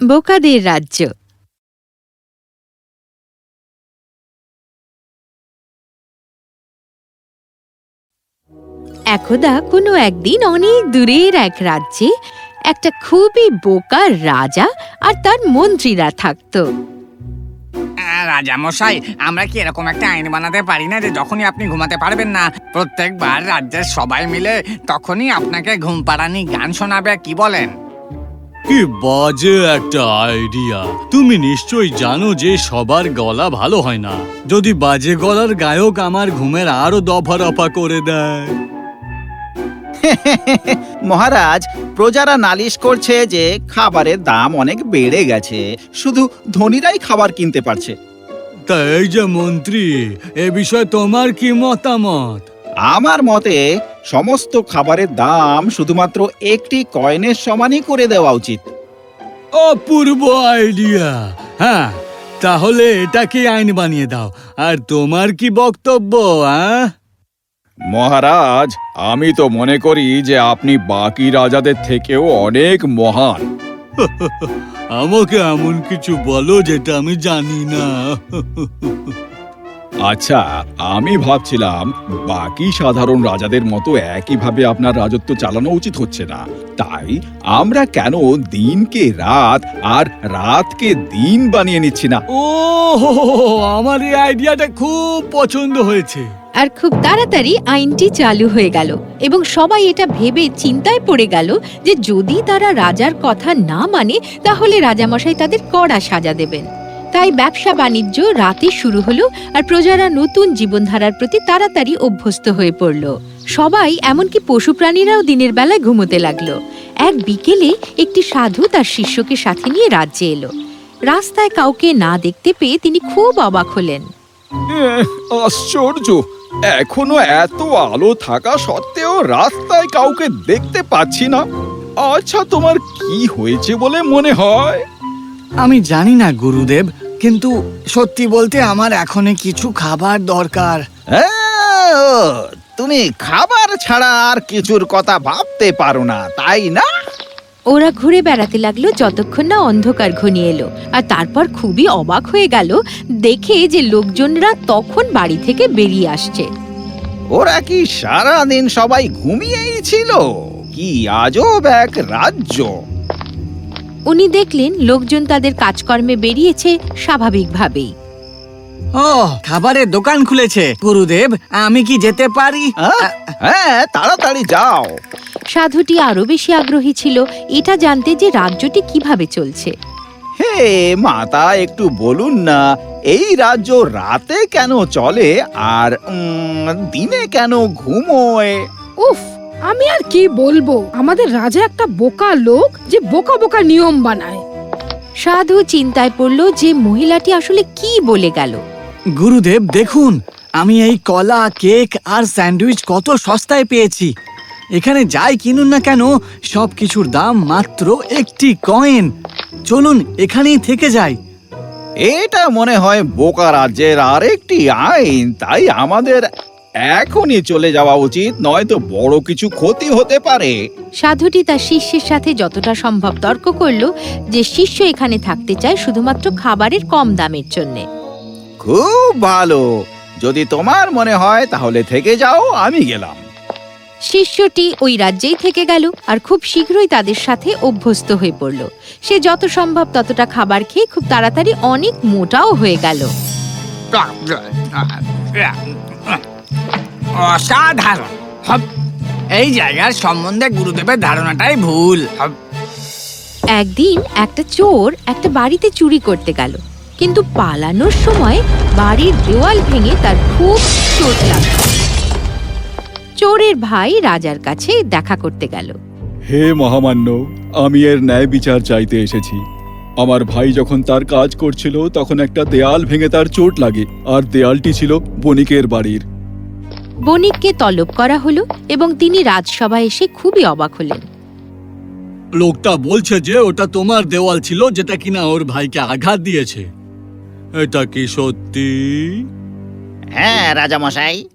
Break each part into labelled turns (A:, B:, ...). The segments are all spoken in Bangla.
A: বোকাদের রাজ্য। একদা কোনো একদিন অনেক দূরের এক রাজ্যে একটা খুবই বোকা রাজা আর তার মন্ত্রীরা থাকতো।
B: রাজা মশাই আমরা কি এরকম একটা আইন বানাতে পারি না যে যখনই আপনি ঘুমাতে পারবেন না, প্রত্যেকবার রাজ্যের সবাই মিলে তখনই আপনাকে ঘুম পাড়ানি গান শোনাবে, কি বলেন?
C: কি বাজে একটা আইডিয়া তুমি নিশ্চয়ই জানো যে সবার গলা ভালো হয় না। যদি বাজে গলার গায়ক আমার ঘুমের আরও দফা রফা করে দেয়।
D: মহারাজ প্রজারা নালিশ করছে যে খাবারের দাম অনেক বেড়ে গেছে। শুধু ধনীরাই খাবার কিনতে পারছে।
C: তা এই যে মন্ত্রী এ বিষয়ে তোমার কি মতামত?
D: আমার মতে সমস্ত খাবারের দাম শুধুমাত্র একটি কয়েনের সমানই করে দেওয়া উচিত।
C: অপূর্ব আইডিয়া। হ্যাঁ তাহলে এটাকে আইন বানিয়ে দাও। আর তোমার কি বক্তব্য হ্যাঁ
E: মহারাজ আমি তো মনে করি যে আপনি বাকি রাজাদের থেকেও অনেক মহান।
C: আমাকে এমন কিছু বলো যেটা আমি জানি না।
E: আচ্ছা আমি ভাবছিলাম বাকি সাধারণ রাজাদের মতো একইভাবে আপনার রাজত্ব চালানো উচিত হচ্ছে না। তাই আমরা কেন দিনকে রাত আর রাতকে দিন বানিয়ে নিচ্ছি না?
C: ও আমার এই আইডিয়াটা খুব পছন্দ হয়েছে।
A: আর খুব তাড়াতাড়ি আইনটি চালু হয়ে গেল এবং সবাই এটা ভেবে চিন্তায় পড়ে গেল যে যদি তারা রাজার কথা না মানে তাহলে রাজামশাই তাদের কড়া সাজা দেবেন। তাই ব্যবসা বাণিজ্য রাতে শুরু হলো আর প্রজারা নতুন জীবনধারার প্রতি তাড়াতাড়ি অভ্যস্ত হয়ে পড়ল। সবাই এমনকি পশু প্রাণীরাও দিনের বেলায় ঘুমোতে লাগল। এক বিকেলে একটি সাধু তার শিষ্যকে সাথে নিয়ে রাজ্যে এলো। রাস্তায় কাউকে না দেখতে পেয়ে তিনি খুব অবাক হলেন।
E: আশ্চর্য! এখনও এত আলো থাকা সত্ত্বেও রাস্তায় কাউকে দেখতে পাচ্ছি না। আচ্ছা তোমার কি হয়েছে বলে মনে হয়?
B: আমি জানি না গুরুদেব। কিন্তু সত্যি বলতে আমার এখনই কিছু খাবার দরকার।
D: হ্যাঁ, ও, তুমি খাবার ছাড়া আর কিছুর কথা ভাবতে পারো না তাই না?
A: ওরা ঘুরে বেড়াতে লাগল যতক্ষণ না অন্ধকার ঘনিয়ে এলো। আর তারপর খুবই অবাক হয়ে গেল দেখে যে লোকজনরা তখন বাড়ি থেকে বেরিয়ে আসছে।
D: ওরা কি সারা দিন সবাই ঘুমিয়েই ছিল? কি আজব এক রাজ্য!
A: উনি দেখলেন লোকজন তাদের কাজকর্মে বেরিয়েছে স্বাভাবিকভাবেই।
B: ও খাবারের দোকান খুলেছে। গুরুদেব আমি কি যেতে পারি?
D: আহ, হ্যাঁ তাড়াতাড়ি যাও।
A: সাধুটি আরও বেশি আগ্রহী ছিল। এটা জানতে যে রাজ্যটি কীভাবে চলছে।
D: হে মাতা একটু বলুন না এই রাজ্য রাতে কেন চলে আর উম, দিনে কেন ঘুমোয়?
F: উফ আমি আর কি বলব? আমাদের রাজা একটা বোকা লোক যে বোকা বোকা নিয়ম বানায়।
A: সাধু চিন্তায় পড়ল যে মহিলাটি আসলে কি বলে গেল।
B: গুরুদেব দেখুন আমি এই কলা কেক আর স্যান্ডউইচ কত সস্তায় পেয়েছি। এখানে যাই কিনুন না কেন সব কিছুর দাম মাত্র একটি কয়েন। চলুন এখানেই থেকে যাই।
D: এটা মনে হয় বোকা রাজ্যের আরেকটি আইন তাই আমাদের এখনই চলে যাওয়া উচিত নয়তো বড় কিছু ক্ষতি হতে পারে।
A: সাধুটি তার শিষ্যের সাথে যতটা সম্ভব তর্ক করল যে শিষ্য এখানে থাকতে চায় শুধুমাত্র খাবারের কম দামের জন্যে।
D: খুব ভালো। যদি তোমার মনে হয় তাহলে থেকে যাও আমি গেলাম।
A: শিষ্যটি ওই রাজ্যেই থেকে গেল আর খুব শীঘ্রই তাদের সাথে অভ্যস্ত হয়ে পড়ল। সে যত সম্ভব ততটা খাবার খেয়ে খুব তাড়াতাড়ি অনেক মোটাও হয়ে গেল।
B: অসাধারণ। এই জায়গার সম্বন্ধে গুরুদেবের ধারণাটাই ভুল।
A: একদিন একটা চোর একটা বাড়িতে চুরি করতে গেল কিন্তু পালানোর সময় বাড়ির দেওয়াল ভেঙে তার খুব চোট লাগল। চোরের ভাই রাজার কাছে দেখা করতে গেল।
E: হে মহামান্য আমি এর ন্যায় বিচার চাইতে এসেছি। আমার ভাই যখন তার কাজ করছিল তখন একটা দেয়াল ভেঙে তার চোট লাগে আর দেয়ালটি ছিল বণিকের বাড়ির।
A: বণিককে তলব করা হলো এবং তিনি রাজসভায় এসে খুবই অবাক হলেন।
C: লোকটা বলছে যে ওটা তোমার দেওয়াল ছিল যেটা কিনা ওর ভাইকে আঘাত দিয়েছে। এটা কি সত্যি?
D: হ্যাঁ রাজামশাই।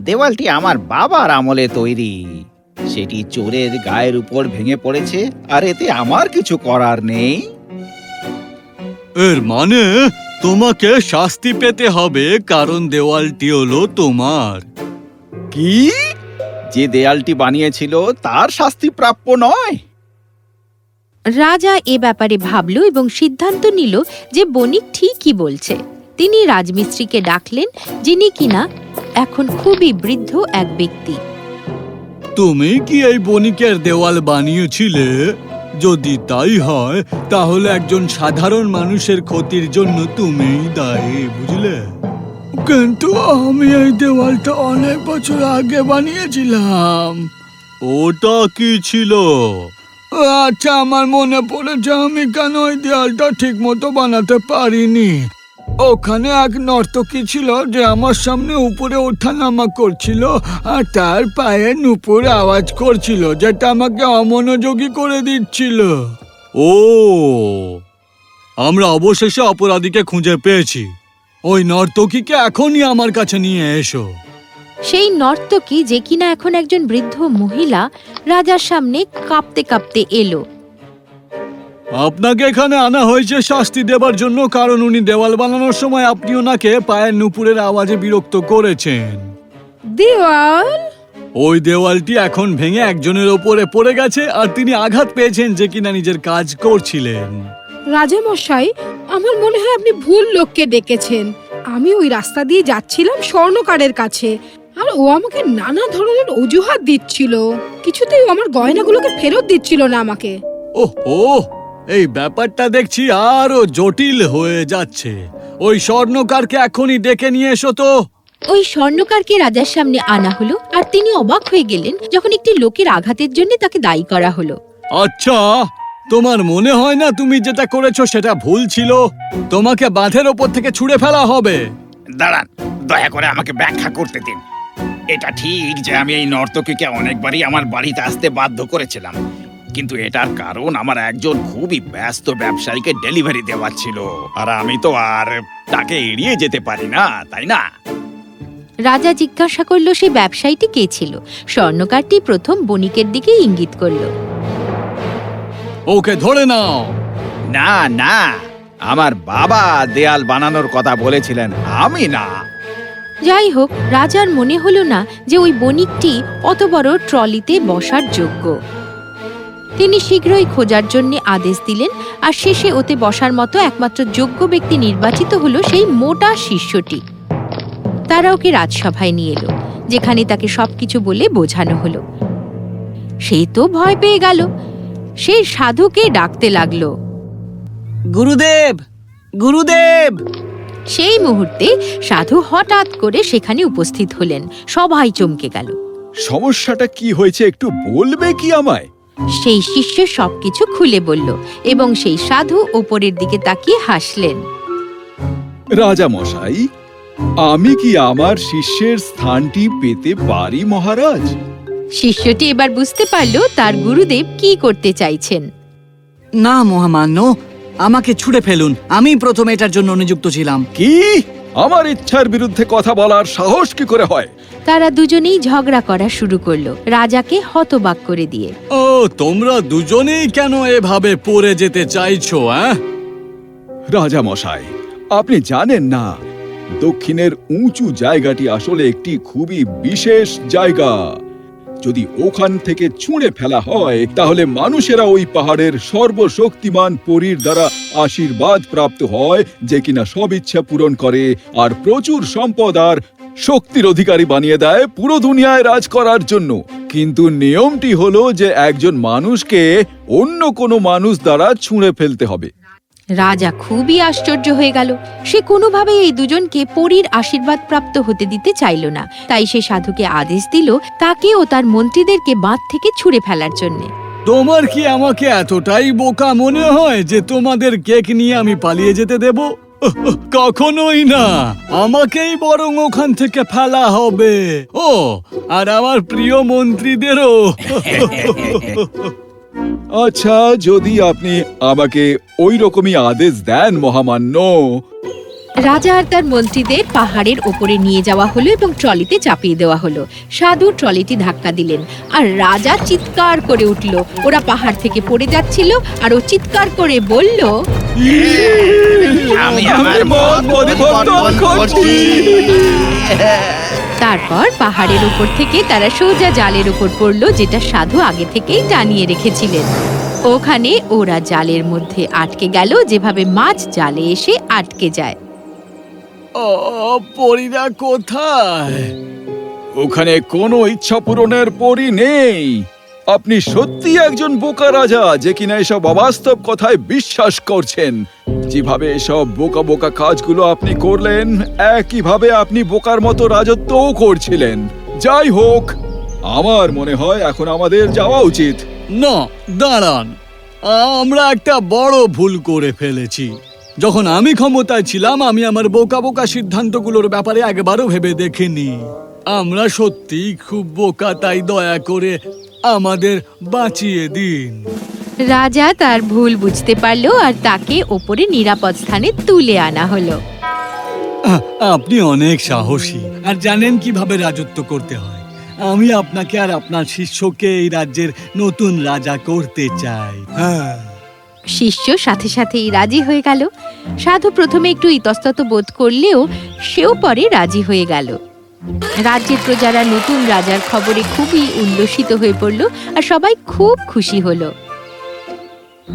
D: দেওয়ালটি আমার বাবার আমলে তৈরি। সেটি চোরের গায়ের উপর ভেঙে পড়েছে আর এতে আমার কিছু করার নেই।
C: এর মানে তোমাকে শাস্তি পেতে হবে কারণ দেওয়ালটি হলো তোমার।
D: কি? যে দেয়ালটি বানিয়েছিল তার শাস্তি প্রাপ্য নয়।
A: রাজা এ ব্যাপারে ভাবল এবং সিদ্ধান্ত নিল যে বণিক ঠিকই বলছে। তিনি রাজমিস্ত্রিকে ডাকলেন যিনি কিনা এখন খুবই বৃদ্ধ এক ব্যক্তি।
C: তুমি কি এই বণিকের দেওয়াল বানিয়েছিলে? যদি তাই হয় তাহলে একজন সাধারণ মানুষের ক্ষতির জন্য তুমিই দায়ী বুঝলে?
B: কিন্তু আমি এই দেওয়ালটা অনেক বছর আগে বানিয়েছিলাম।
C: ওটা কি ছিল?
B: আচ্ছা আমার মনে পড়েছে আমি কেন ওই দেওয়ালটা ঠিক মতো বানাতে পারিনি। ওখানে এক নর্তকী ছিল যে আমার সামনে উপরে ওঠানামা করছিল আর তার পায়ে নুপুর আওয়াজ করছিল যেটা আমাকে অমনোযোগী করে দিচ্ছিল।
C: ও আমরা অবশেষে অপরাধীকে খুঁজে পেয়েছি। ওই নর্তকীকে এখনই আমার কাছে নিয়ে এসো।
A: সেই নর্তকী যে কিনা এখন একজন বৃদ্ধ মহিলা রাজার সামনে কাঁপতে কাঁপতে এলো।
C: আপনাকে এখানে আনা হয়েছে শাস্তি দেবার জন্য কারণ উনি দেওয়াল বানানোর সময় আপনি ওনাকে পায়ের নুপুরের আওয়াজে বিরক্ত করেছেন।
F: দেওয়াল?
C: ওই দেওয়ালটি এখন ভেঙে একজনের ওপরে পড়ে গেছে আর তিনি আঘাত পেয়েছেন যে কিনা নিজের কাজ করছিলেন।
F: রাজামশাই আমার মনে হয় আপনি ভুল লোককে ডেকেছেন। আমি ওই রাস্তা দিয়ে যাচ্ছিলাম স্বর্ণকারের কাছে আর ও আমাকে নানা ধরনের অজুহাত দিচ্ছিল। কিছুতেই ও আমার গয়নাগুলোকে ফেরত দিচ্ছিল না আমাকে।
C: ওহো এই ব্যাপারটা দেখছি আরও জটিল হয়ে যাচ্ছে। ওই স্বর্ণকারকে এখনই ডেকে নিয়ে এসো তো।
A: ওই স্বর্ণকারকে রাজার সামনে আনা হলো আর তিনি অবাক হয়ে গেলেন যখন একটি লোকের আঘাতের জন্য তাকে দায়ী করা হলো।
C: আচ্ছা তোমার মনে হয় না তুমি যেটা করেছ সেটা ভুল ছিল? তোমাকে বাঁধের ওপর থেকে ছুঁড়ে ফেলা হবে।
D: দাঁড়ান দয়া করে আমাকে ব্যাখ্যা করতে দিন। এটা ঠিক যে আমি এই নর্তকীকে অনেকবারই আমার বাড়িতে আসতে বাধ্য করেছিলাম। কিন্তু এটার কারণ আমার একজন খুবই ব্যস্ত ব্যবসায়ীকে ডেলিভারি দেওয়ার ছিল। আর আমি তো আর তাকে এড়িয়ে যেতে পারি না তাই না?
A: রাজা জিজ্ঞাসা করল সেই ব্যবসায়ীটি কে ছিল? স্বর্ণকারটি প্রথম বণিকের দিকে ইঙ্গিত করল।
C: ওকে ধরে নাও।
D: না না। আমার বাবা দেয়াল বানানোর কথা বলেছিলেন আমি না।
A: যাই হোক রাজার মনে হলো না যে ওই বণিকটি অত বড় ট্রলিতে বসার যোগ্য। তিনি শীঘ্রই খোঁজার জন্য আদেশ দিলেন আর শেষে ওতে বসার মতো একমাত্র যোগ্য ব্যক্তি নির্বাচিত হলো সেই মোটা শিষ্যটি। তারা ওকে রাজসভায় নিয়ে এলো যেখানে তাকে সবকিছু বলে বোঝানো হলো। সে তো ভয় পেয়ে গেল সে সাধুকে ডাকতে লাগল।
B: গুরুদেব গুরুদেব!
A: সেই মুহূর্তে সাধু হঠাৎ করে সেখানে উপস্থিত হলেন। সবাই চমকে গেল।
E: সমস্যাটা কি হয়েছে একটু বলবে কি আমায়?
A: সেই শিষ্য সবকিছু খুলে বলল এবং সেই সাধু ওপরের দিকে তাকিয়ে হাসলেন।
E: রাজা মশাই আমি কি আমার শিষ্যের স্থানটি পেতে পারি মহারাজ?
A: শিষ্যটি এবার বুঝতে পারল তার গুরুদেব কি করতে চাইছেন।
B: না মহামান্য আমাকে ছুড়ে ফেলুন। আমি প্রথম এটার জন্য নিযুক্ত ছিলাম।
E: কি? আমার ইচ্ছার বিরুদ্ধে কথা বলার সাহস কি করে হয়?
A: তারা দুজনেই ঝগড়া করা শুরু করল রাজাকে হতবাক করে দিয়ে।
C: ও তোমরা দুজনেই কেন এভাবে পড়ে যেতে চাইছো হ্যাঁ
E: রাজা মশাই আপনি জানেন না দক্ষিণের উঁচু জায়গাটি আসলে একটি খুবই বিশেষ জায়গা। যদি ওখান থেকে ছুঁড়ে ফেলা হয়, তাহলে মানুষেরা ওই পাহাড়ের সর্বশক্তিমান পরীর দ্বারা আশীর্বাদ প্রাপ্ত হয়, যে কিনা সব ইচ্ছা পূরণ করে আর প্রচুর সম্পদ আর শক্তির অধিকারী বানিয়ে দেয় পুরো দুনিয়ায় রাজ করার জন্য। কিন্তু নিয়মটি হলো যে একজন মানুষকে অন্য কোনো মানুষ দ্বারা ছুঁড়ে ফেলতে হবে।
A: রাজা খুবই আশ্চর্য হয়ে গেল। সে কোনোভাবে এই দুজনকে পরীর আশীর্বাদ প্রাপ্ত হতে দিতে চাইল না। তাই সে সাধুকে আদেশ দিল তাকে ও তার মন্ত্রীদেরকে বাঁধ থেকে ছুঁড়ে ফেলার জন্যে।
C: তোমার কি আমাকে এতটাই বোকা মনে হয় যে তোমাদের কেক নিয়ে আমি পালিয়ে যেতে দেব? কখনোই না। আমাকেই বরং ওখান থেকে ফেলা হবে। ও, আর আমার প্রিয় মন্ত্রীদেরও।
E: আচ্ছা যদি আপনি আমাকে ওই রকমই আদেশ দেন মহামান্য।
A: রাজা আর তার মন্ত্রীদের পাহাড়ের ওপরে নিয়ে যাওয়া হলো এবং ট্রলিতে চাপিয়ে দেওয়া হলো। সাধু ট্রলিটি ধাক্কা দিলেন আর রাজা চিৎকার করে উঠল। ওরা পাহাড় থেকে পড়ে যাচ্ছিল আর ও চিৎকার করে বলল
D: আমি আমার মন পরিবর্তন করছি।
A: তারপর পাহাড়ের উপর থেকে তারা সোজা জালের উপর পড়ল, যেটা সাধু আগে থেকেই টানিয়ে রেখেছিলেন। ওখানে ওরা জালের মধ্যে আটকে গেল, যেভাবে মাছ জালে এসে আটকে যায়।
C: কোথায়?
E: ওখানে কোনো ইচ্ছা পূরণের পরী নেই। আপনি সত্যি একজন বোকা রাজা যে কিনা এসব অবাস্তব কথায় বিশ্বাস করছেন। যেভাবে এসব বোকা বোকা কাজগুলো আপনি করলেন, একইভাবে আপনি বোকার মতো রাজত্বও করছিলেন। যাই হোক, আমার মনে হয় এখন আমাদের যাওয়া উচিত।
C: না, দাঁড়ান। আমরা একটা বড় ভুল করে ফেলেছি। যখন আমি ক্ষমতায় ছিলাম, আমি আমার বোকা বোকা সিদ্ধান্তগুলোর ব্যাপারে একবারও ভেবে দেখিনি। আমরা সত্যি খুব বোকা, তাই দয়া করে আমাদের বাঁচিয়ে দিন।
A: রাজা তার ভুল বুঝতে পারল আর তাকে ওপরে নিরাপদ স্থানে তুলে আনা হলো।
C: আপনি অনেক সাহসী আর জানেন কীভাবে রাজত্ব করতে হয়। আমি আপনাকে আর আপনার শিষ্যকে এই রাজ্যের নতুন রাজা করতে চাই। হ্যাঁ।
A: শিষ্য সাথে সাথেই রাজি হয়ে গেল। সাধু প্রথমে একটু ইতস্তত বোধ করলেও সেও পরে রাজি হয়ে গেল। রাজ্যের প্রজারা নতুন রাজার খবরে খুবই উল্লসিত হয়ে পড়ল আর সবাই খুব খুশি হলো।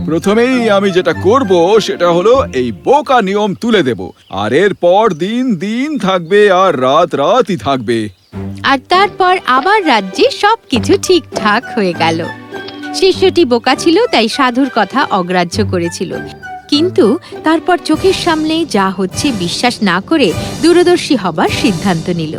E: প্রথমেই আমি যেটা করব সেটা হলো এই বোকা নিয়ম তুলে দেব। আর এরপর দিন দিন থাকবে আর রাত রাতই থাকবে।
A: আর তারপর আবার রাজ্যে সবকিছু ঠিকঠাক হয়ে গেল। শিষ্যটি বোকা ছিল তাই সাধুর কথা অগ্রাহ্য করেছিল। কিন্তু তারপর চোখের সামনে যা হচ্ছে বিশ্বাস না করে দূরদর্শী হবার সিদ্ধান্ত নিল।